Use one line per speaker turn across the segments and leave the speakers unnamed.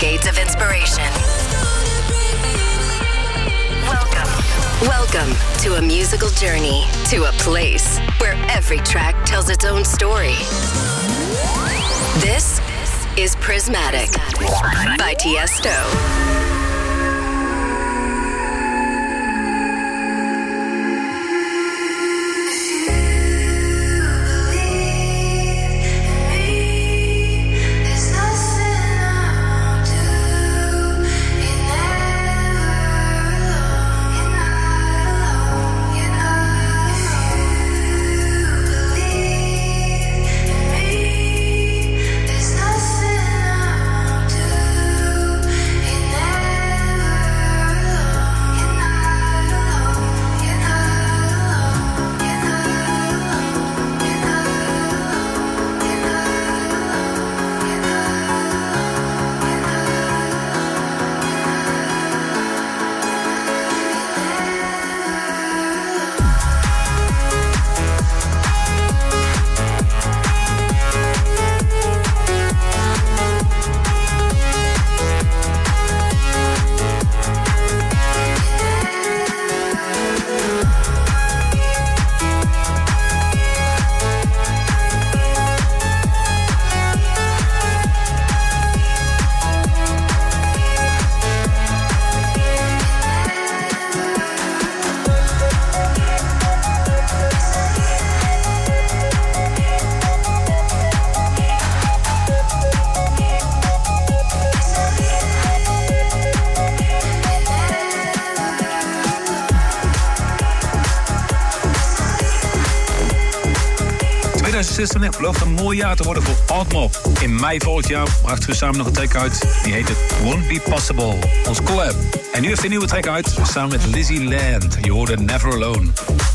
decades of inspiration. Welcome. Welcome to a musical journey to a place where every track tells its own story. This is Prismatic by Tiesto.
Het belooft een mooi jaar te worden voor Oddmob. In mei volgend jaar brachten we samen nog een track uit. Die heet het Won't Be Possible. Ons collab. En nu heeft een nieuwe track uit. Samen met Lizzie Land. Je hoorde Never Alone.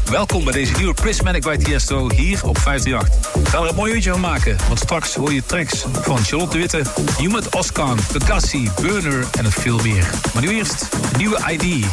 Welkom bij deze nieuwe Prismatic by Tiesto hier op 538. We gaan er een mooi uurtje van maken. Want straks hoor je tracks van Charlotte de Witte, Humet Oskan, Pegassi, Burner en het veel meer. Maar nu eerst nieuwe ID.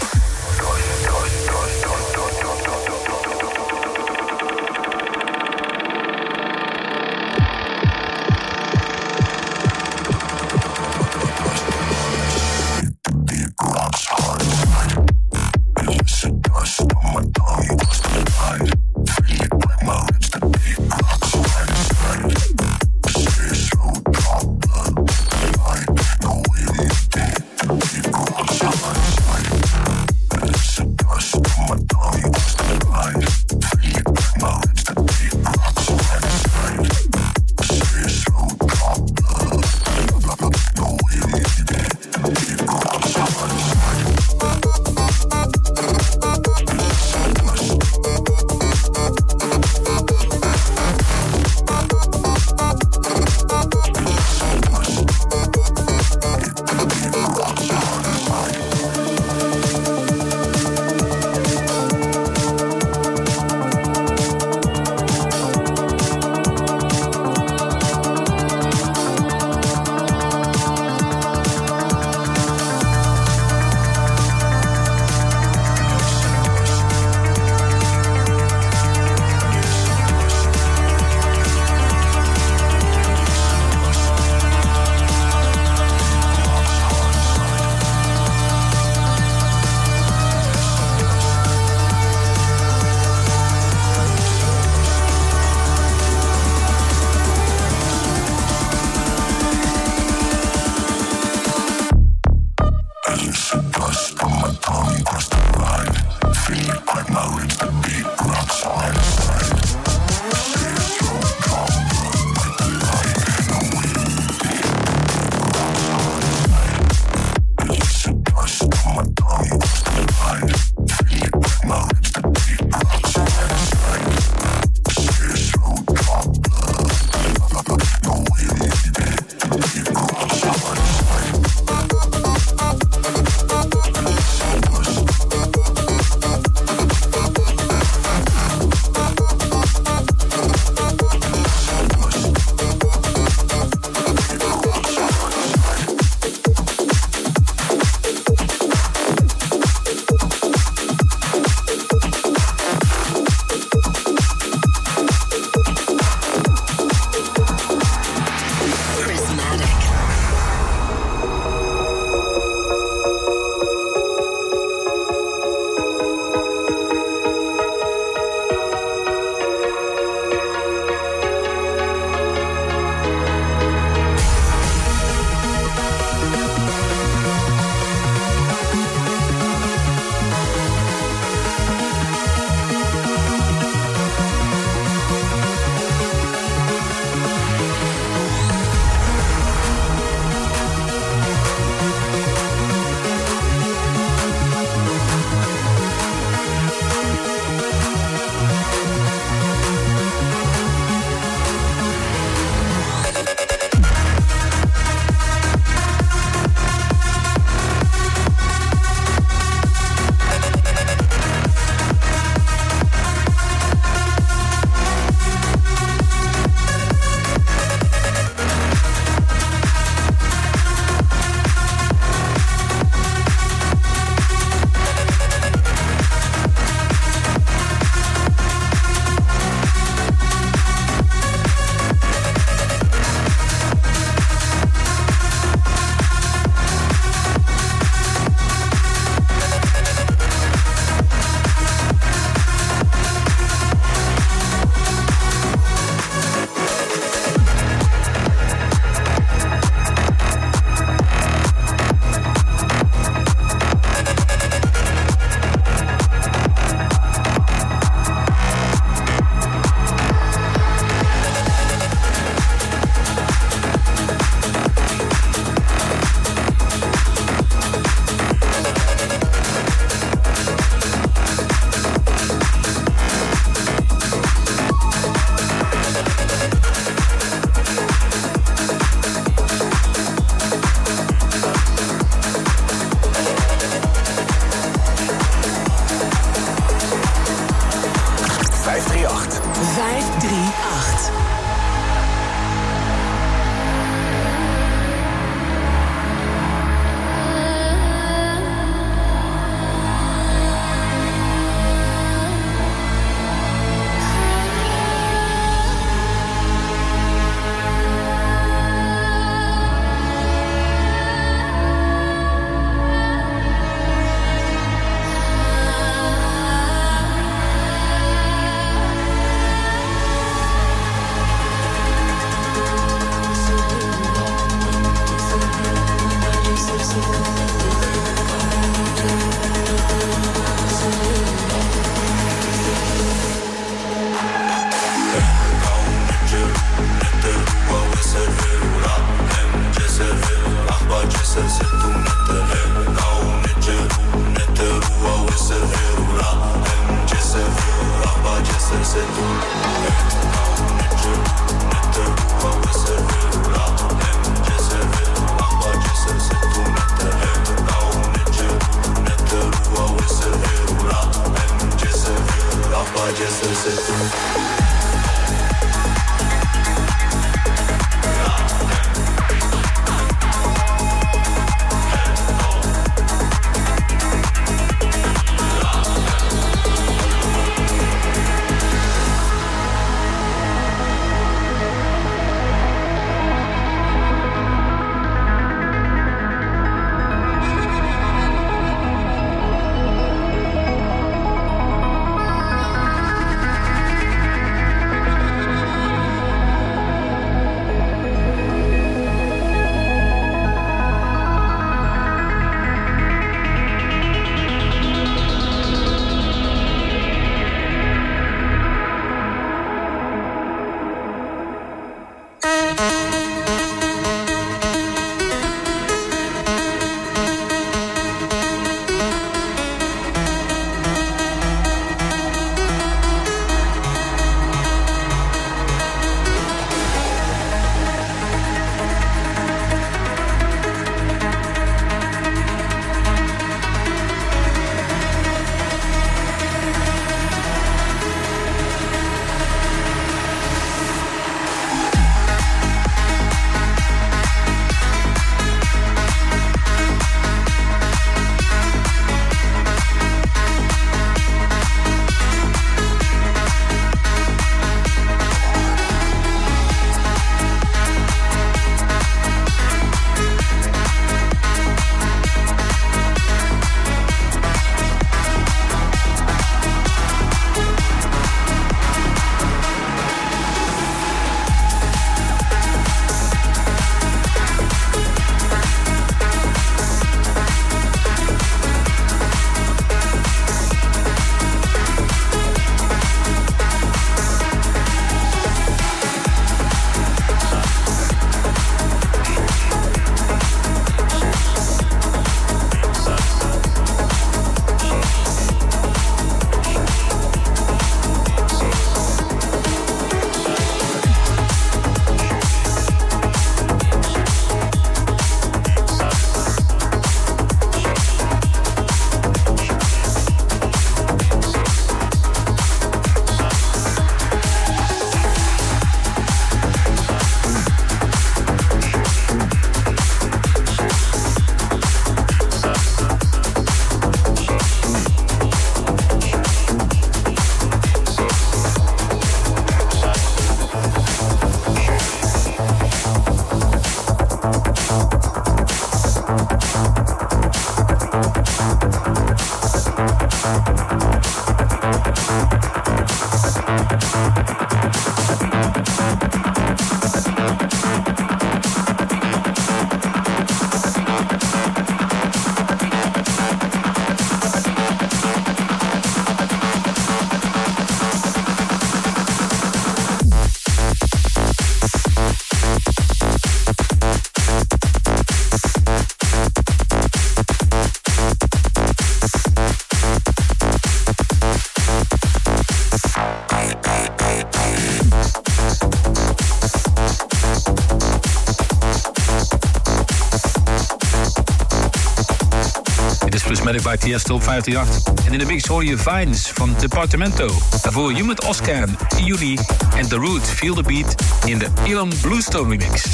Bij Tiesto 538. En in de mix hoor je Vines van Departamento. Daarvoor met Oscar, Juni en The Root Feel the Beat in de Elon Bluestone remix.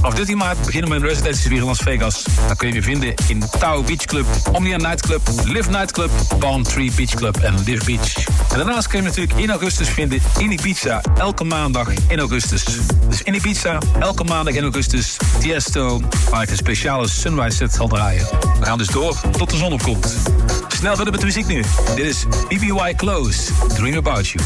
Af 13 maart beginnen mijn residenties weer in Las Vegas. Dat kun je weer vinden in Tao Beach Club, Omnia Nightclub, Live Nightclub, Palm Tree Beach Club en Live Beach. En daarnaast kun je natuurlijk in augustus vinden in Ibiza, elke maandag in augustus. Dus in Ibiza, elke maandag in augustus, Tiesto, waar ik een speciale sunrise set zal draaien. We gaan dus door tot de zon opkomt. Snel verder met de muziek nu. Dit is BBY Close, Dream About You.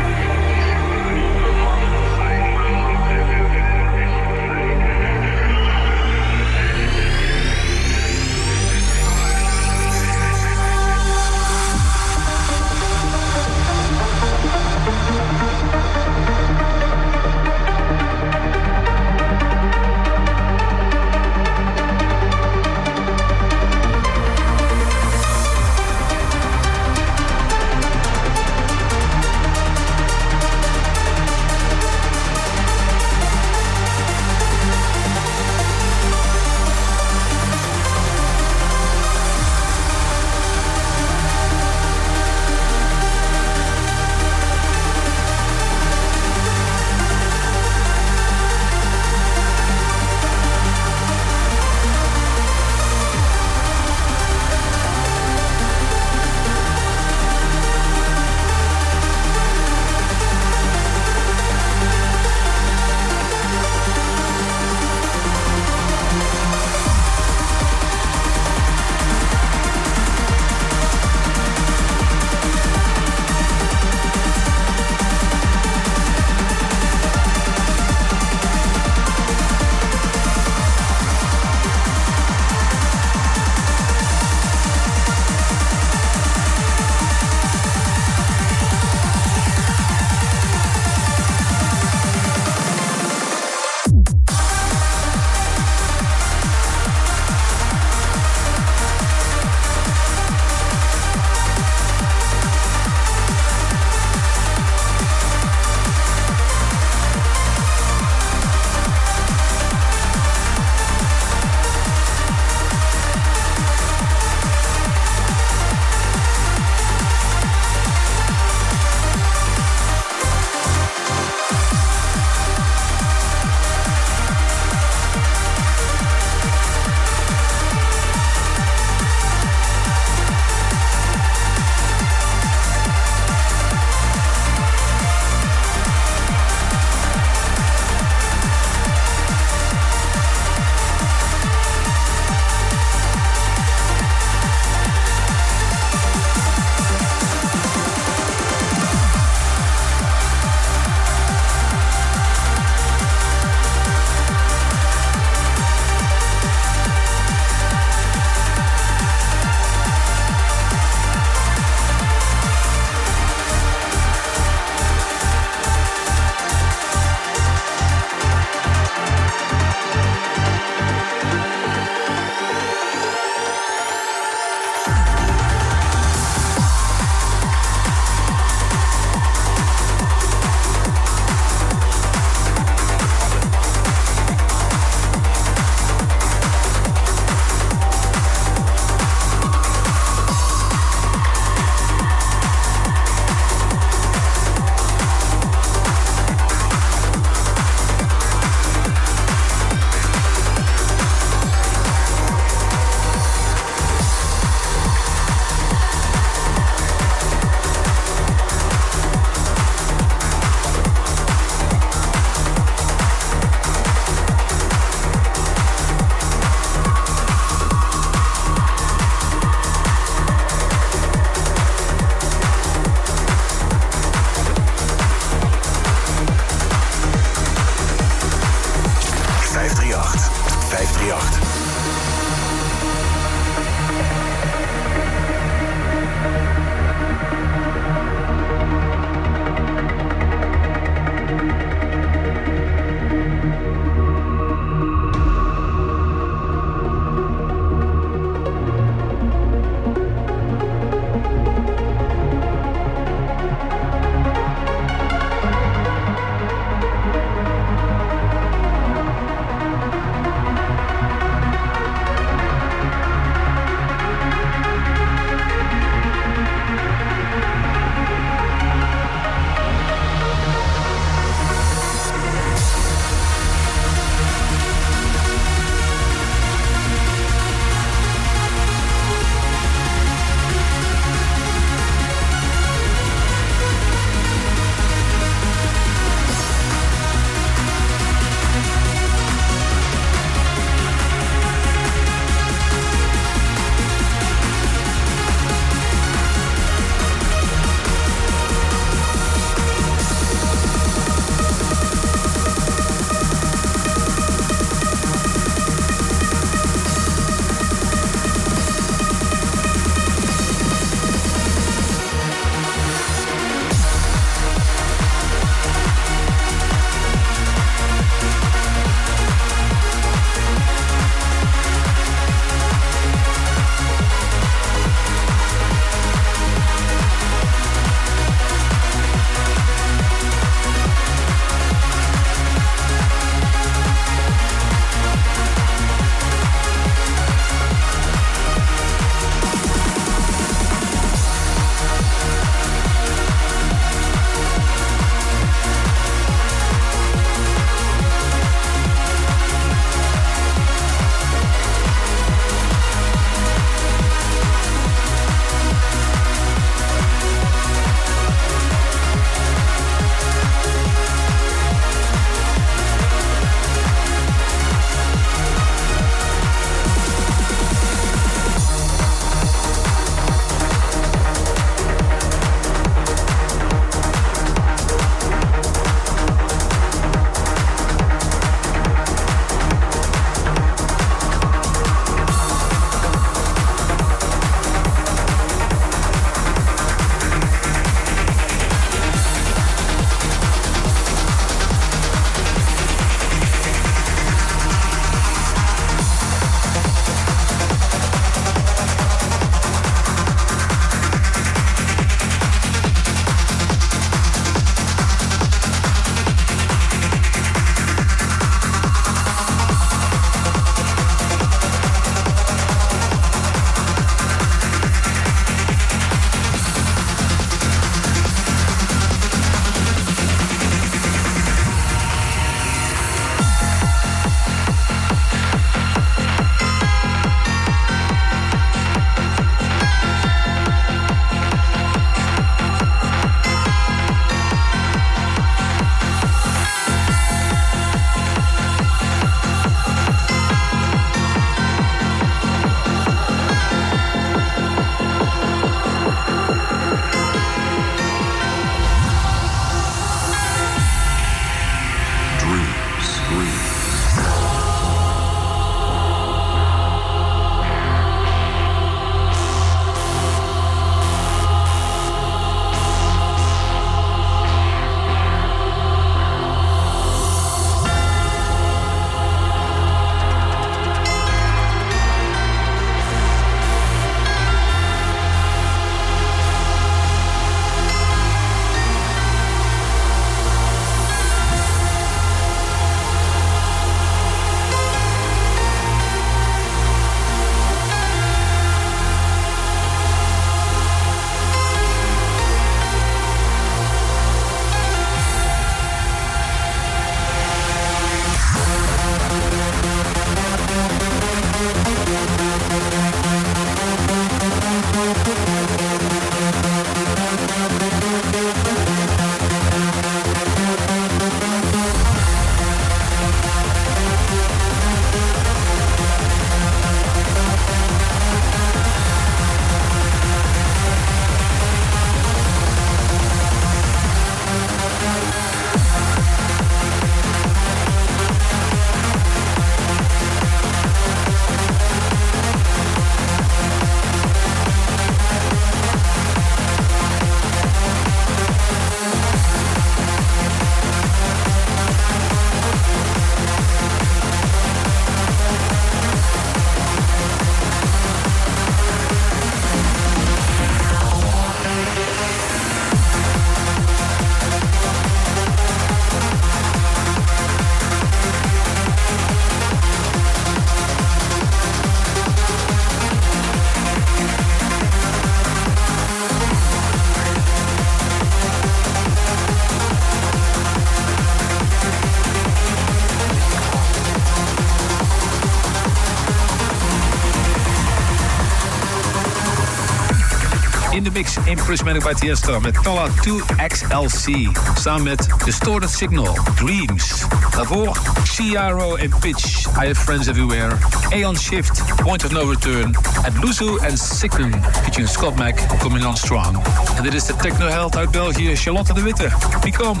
Prismatic by Tiesto met Tala 2XLC. Samen met Distorted Signal, Dreams. Daarvoor Ciaro en Pitch, I Have Friends Everywhere. Aeon Shift, Point of No Return. En Luzu en Sicken, featuring Scott Mac, Coming On Strong. En dit is de techno-held uit België, Charlotte de Witte. Become.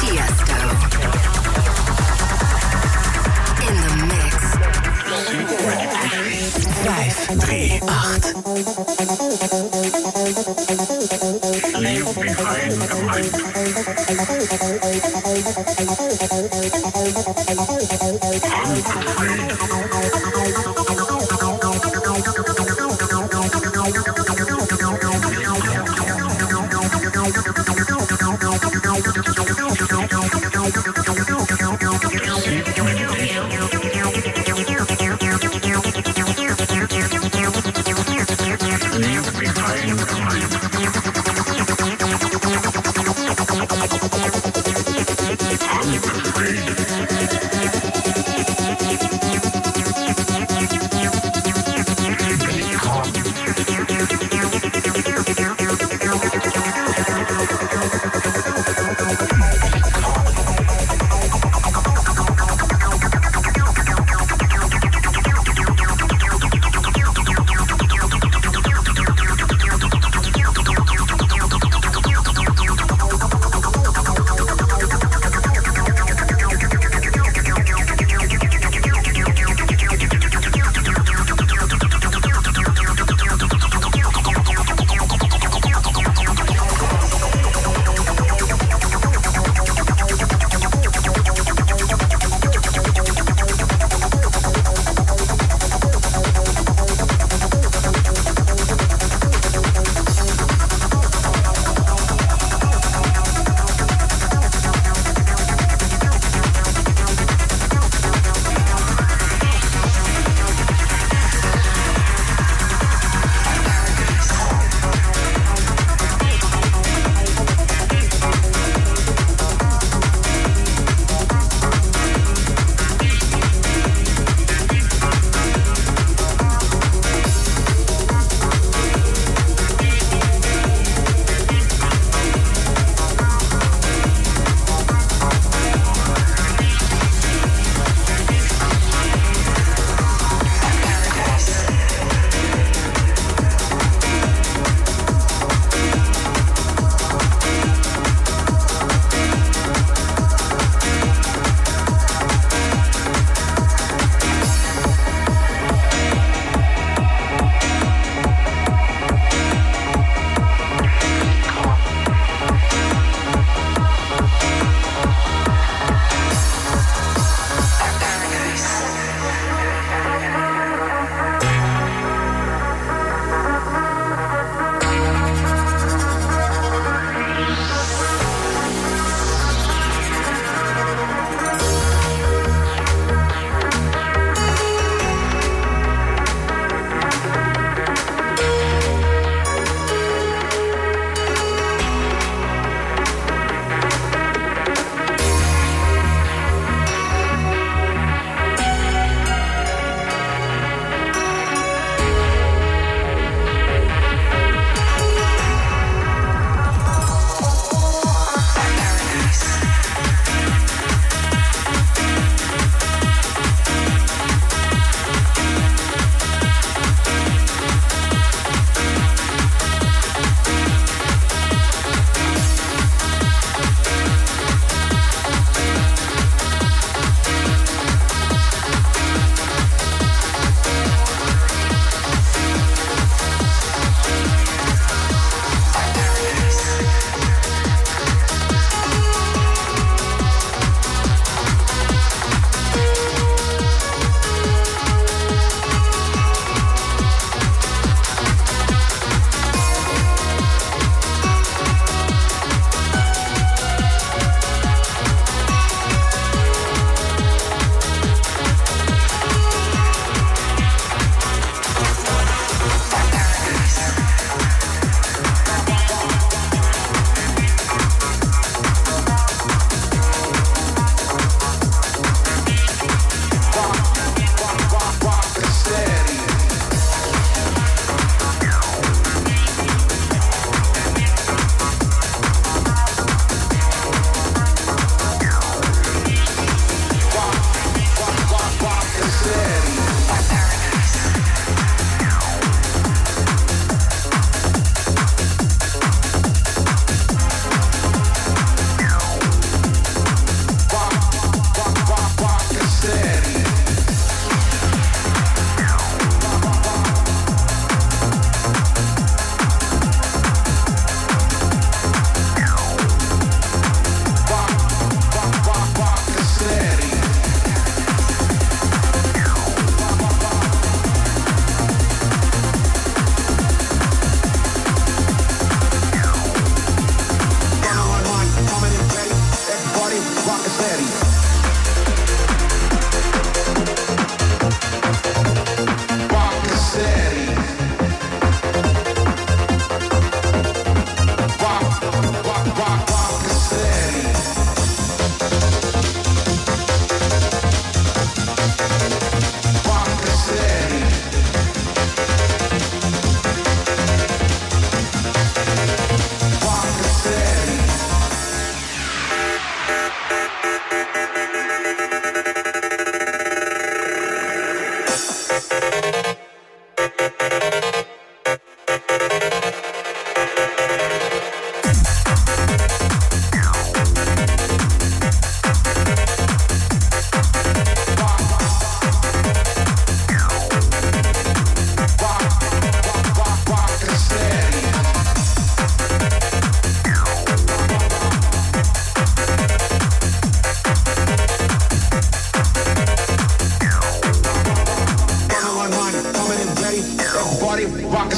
Tiesto. In the mix.
5, 3, 8.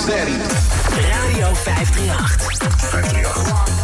is.
Radio 538. 538.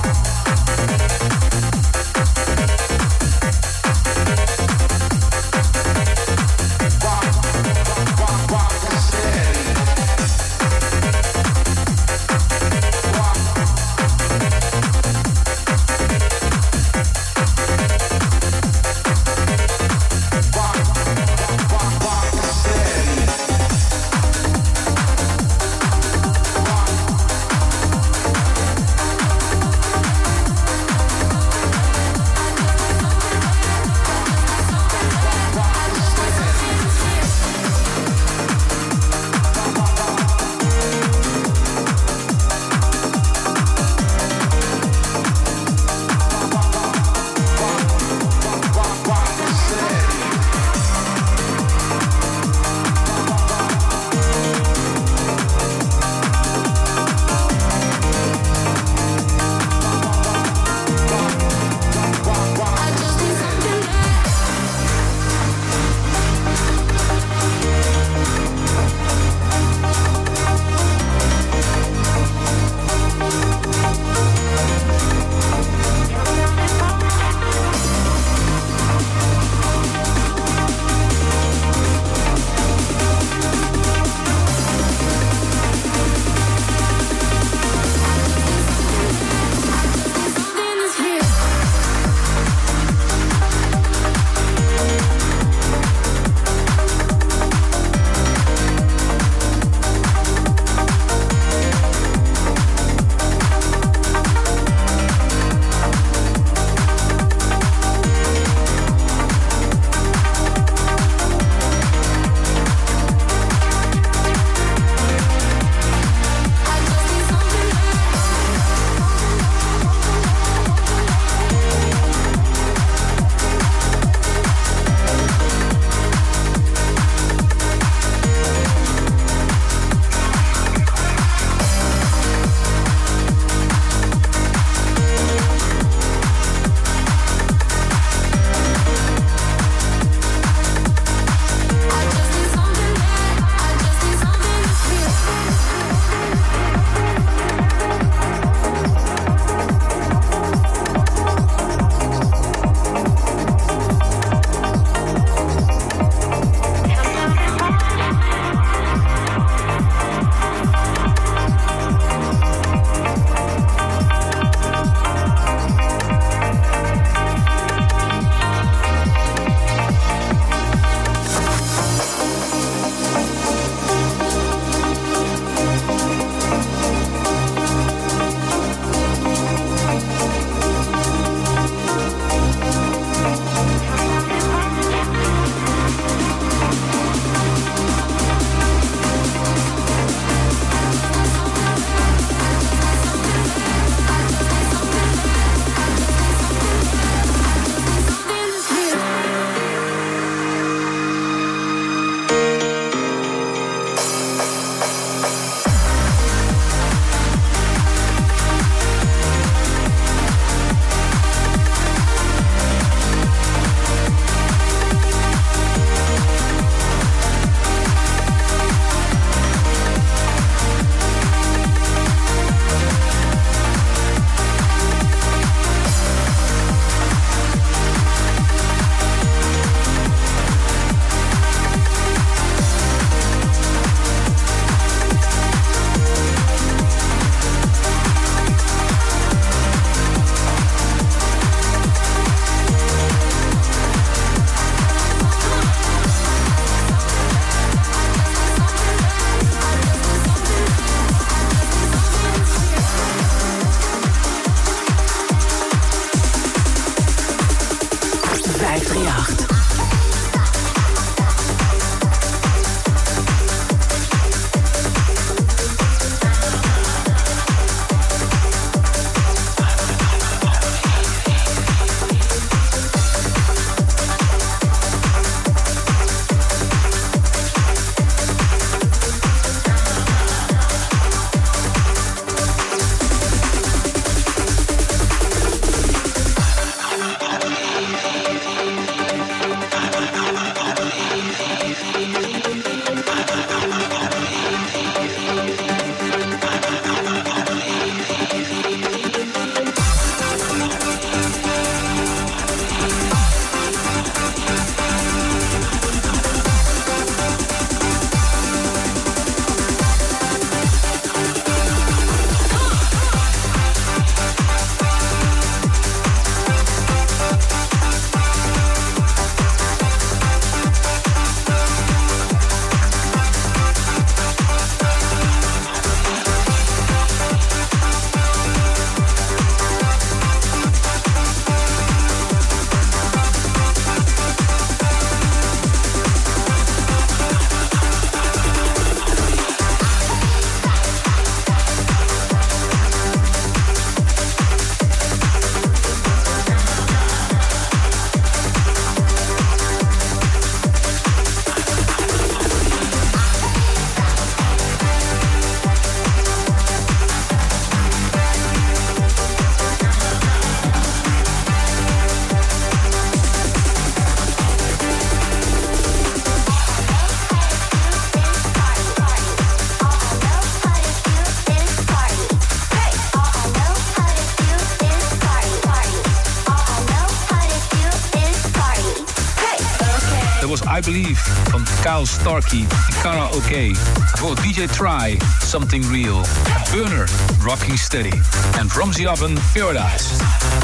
Kyle Starkey, Kara OK, for DJ Try, Something Real. Burner, Rocking Steady. and From the Oven, Paradise.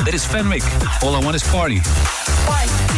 That is Fenwick, All I Want Is Party.
Bye.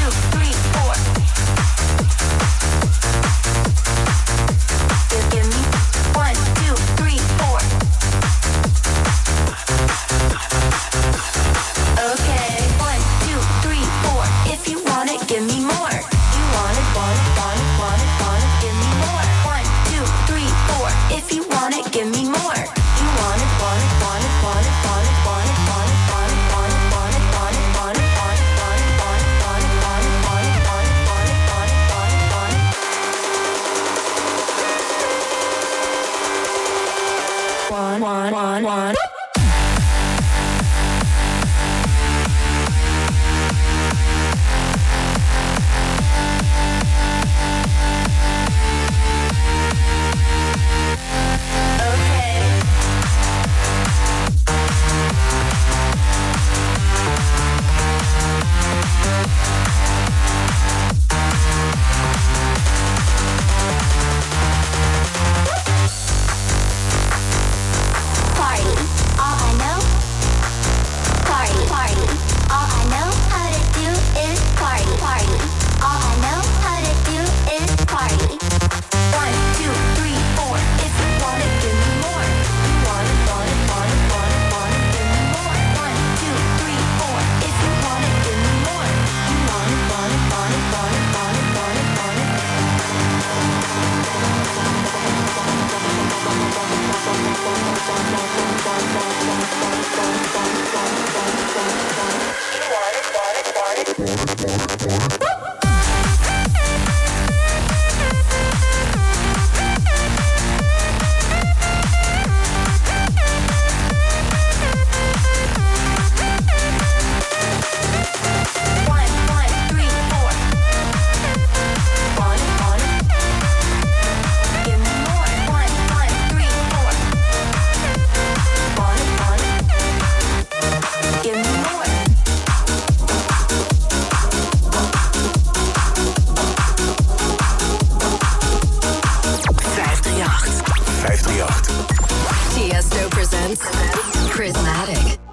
538.
Tiesto presents Prismatic.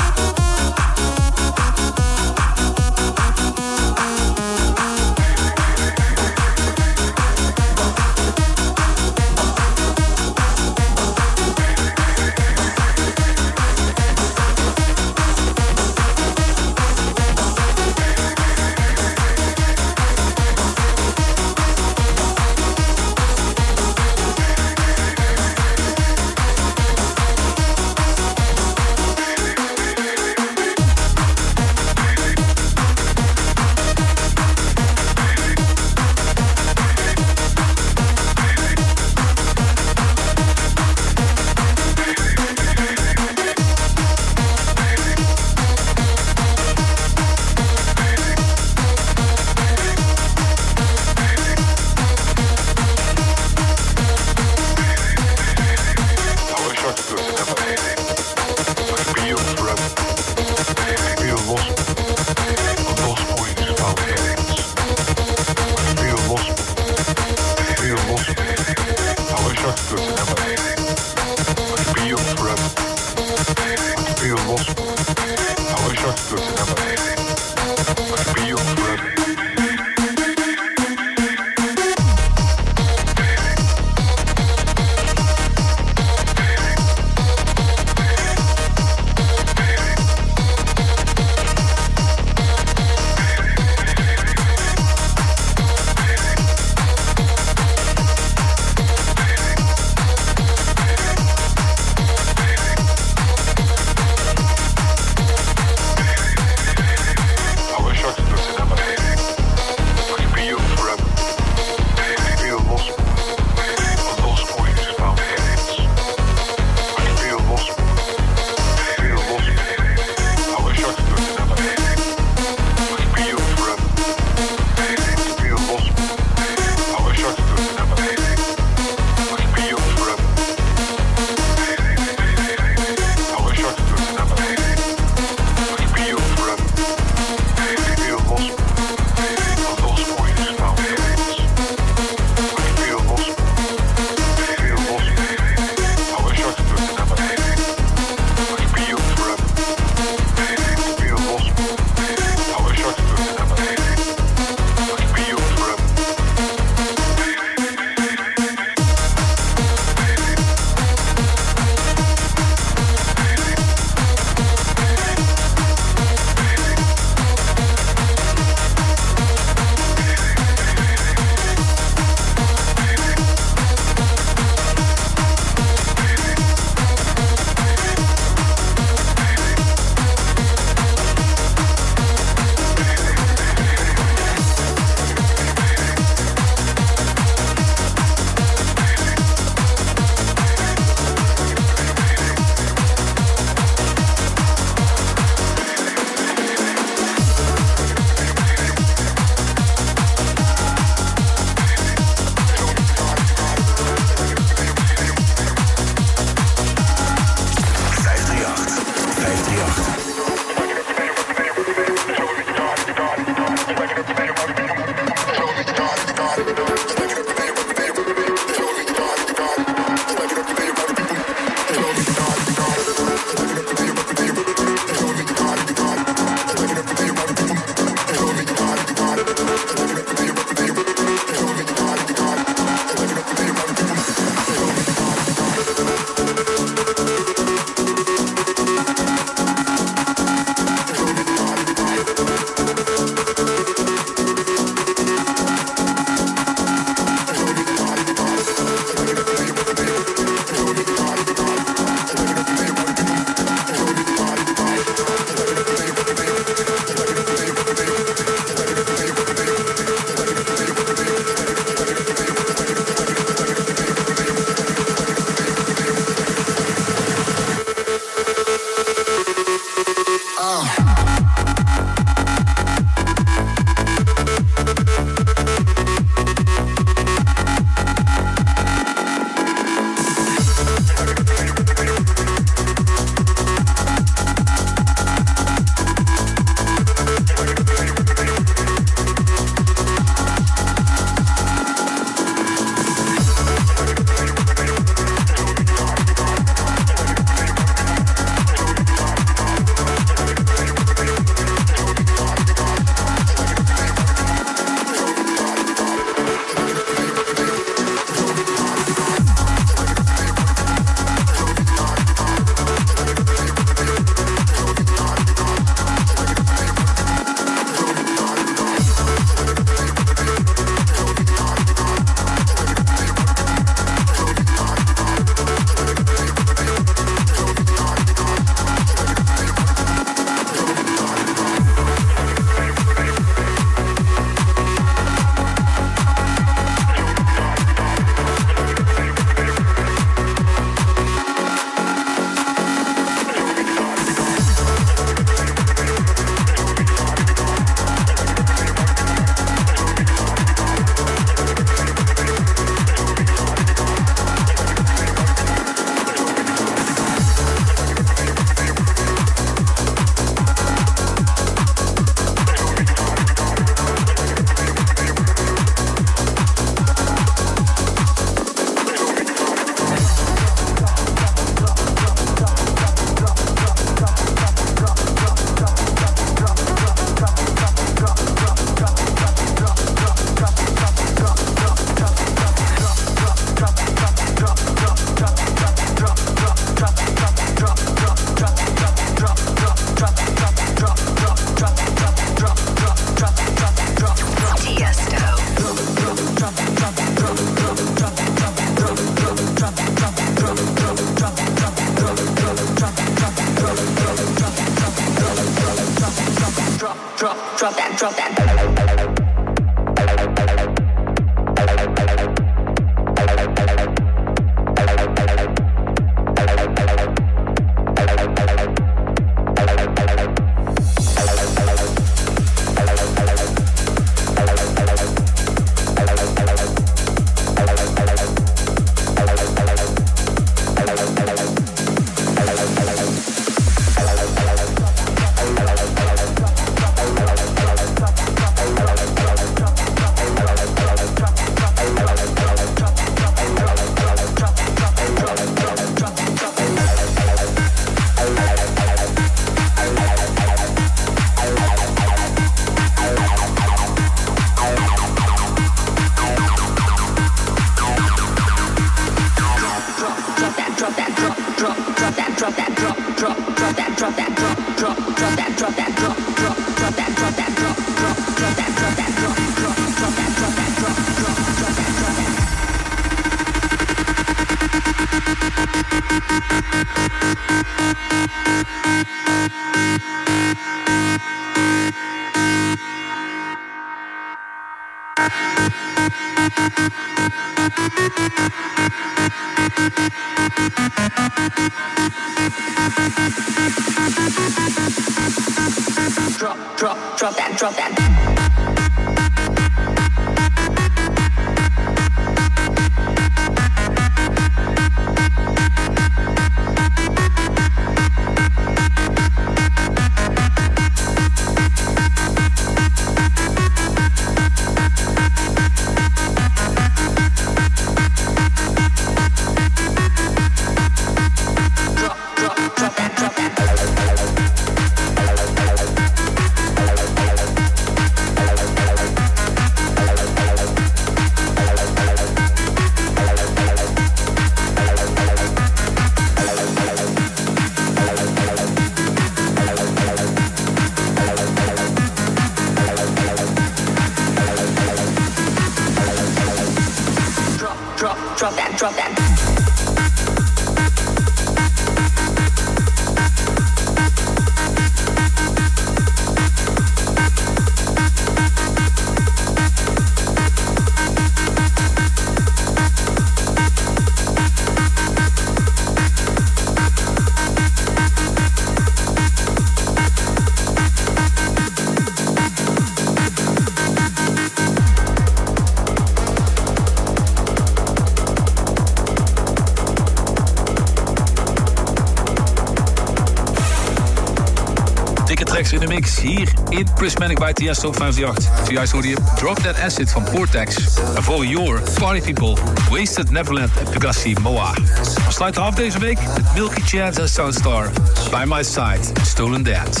Hier in Prismatic bij Tiesto 538. Zojuist hoorde je Drop That Acid van Vortex. En voor Your Party People, Wasted Neverland en Moa. We sluiten af deze week met Milky Chance en Soundstar. By My Side, Stolen Dance.